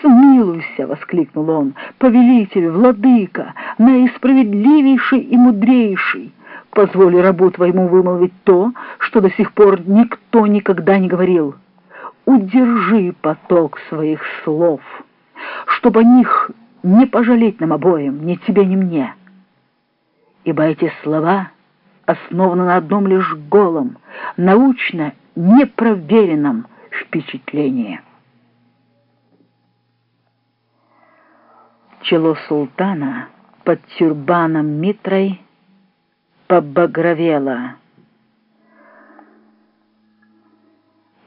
«Смилуйся!» — воскликнул он. «Повелитель, владыка, наисправедливейший и мудрейший! Позволь рабу твоему вымолвить то, что до сих пор никто никогда не говорил. Удержи поток своих слов, чтобы о них не пожалеть нам обоим, ни тебе, ни мне. Ибо эти слова основаны на одном лишь голом, научно непроверенном впечатлении». Чело султана под тюрбаном Митрой побагровело.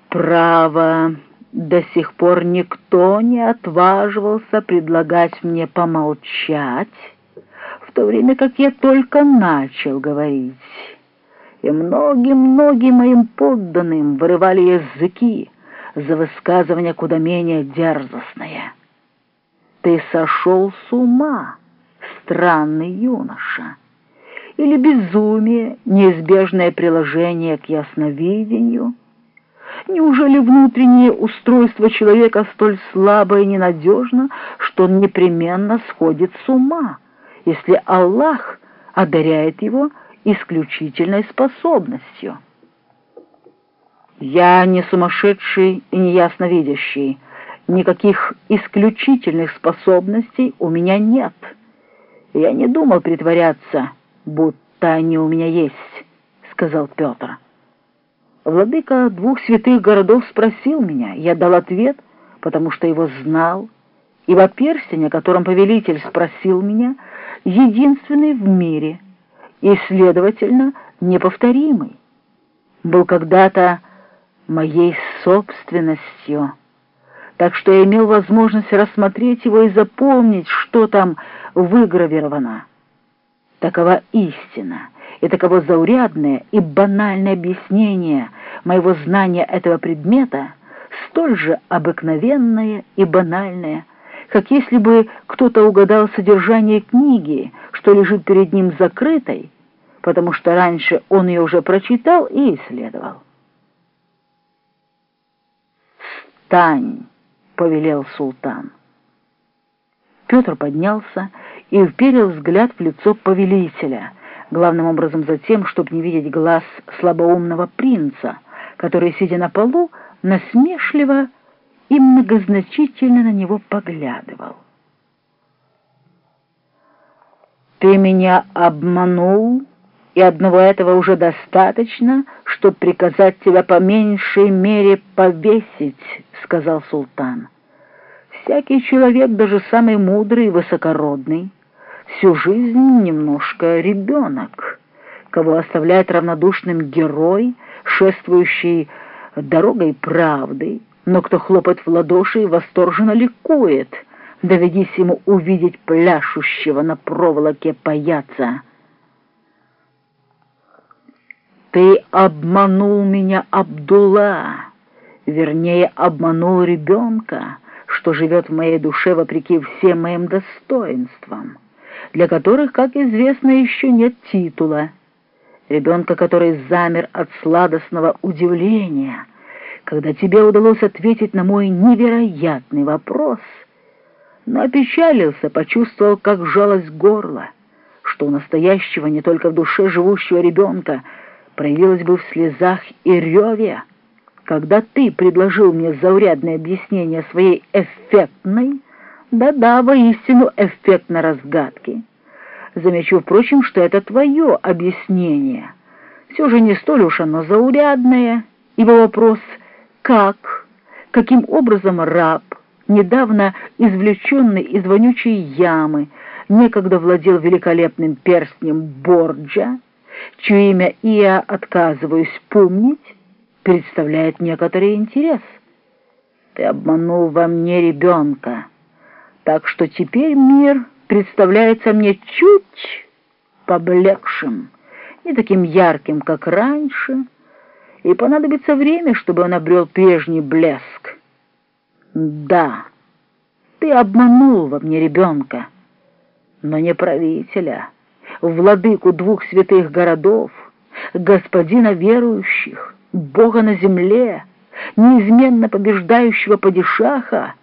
Право, до сих пор никто не отваживался предлагать мне помолчать, в то время как я только начал говорить. И многим-многим моим подданным вырывали языки за высказывания куда менее дерзостные. Ты сошел с ума, странный юноша. Или безумие, неизбежное приложение к ясновидению? Неужели внутреннее устройство человека столь слабо и ненадежно, что он непременно сходит с ума, если Аллах одаряет его исключительной способностью? Я не сумасшедший и не ясновидящий, Никаких исключительных способностей у меня нет. Я не думал притворяться, будто они у меня есть, — сказал Петр. Владыка двух святых городов спросил меня. Я дал ответ, потому что его знал. Ибо перстень, о котором повелитель спросил меня, единственный в мире и, следовательно, неповторимый. Был когда-то моей собственностью так что я имел возможность рассмотреть его и запомнить, что там выгравировано. Такова истина, и таково заурядное и банальное объяснение моего знания этого предмета, столь же обыкновенное и банальное, как если бы кто-то угадал содержание книги, что лежит перед ним закрытой, потому что раньше он ее уже прочитал и исследовал. «Стань!» Повелел султан. Петр поднялся и вперил взгляд в лицо повелителя, главным образом за тем, чтобы не видеть глаз слабоумного принца, который, сидя на полу, насмешливо и многозначительно на него поглядывал. «Ты меня обманул, и одного этого уже достаточно, чтобы приказать тебя по меньшей мере повесить», — сказал султан. Всякий человек, даже самый мудрый и высокородный, всю жизнь немножко ребенок, кого оставляет равнодушным герой, шествующий дорогой правды, но кто хлопает в ладоши и восторженно ликует, доведись ему увидеть пляшущего на проволоке паяца. «Ты обманул меня, Абдулла, вернее, обманул ребенка» что живет в моей душе вопреки всем моим достоинствам, для которых, как известно, еще нет титула. Ребенка, который замер от сладостного удивления, когда тебе удалось ответить на мой невероятный вопрос, но опечалился, почувствовал, как жалость горло, что у настоящего, не только в душе живущего ребенка, проявилось бы в слезах и реве, когда ты предложил мне заурядное объяснение своей эффектной, да-да, воистину эффектной разгадки. Замечу, впрочем, что это твое объяснение. Все же не столь уж оно заурядное, ибо вопрос «как?», каким образом раб, недавно извлеченный из вонючей ямы, некогда владел великолепным перстнем Борджа, чье имя я отказываюсь помнить, представляет некоторый интерес. Ты обманул во мне ребенка, так что теперь мир представляется мне чуть поблекшим, не таким ярким, как раньше, и понадобится время, чтобы он обрел прежний блеск. Да, ты обманул во мне ребенка, но не правителя, владыку двух святых городов, господина верующих, Бога на земле, неизменно побеждающего падишаха,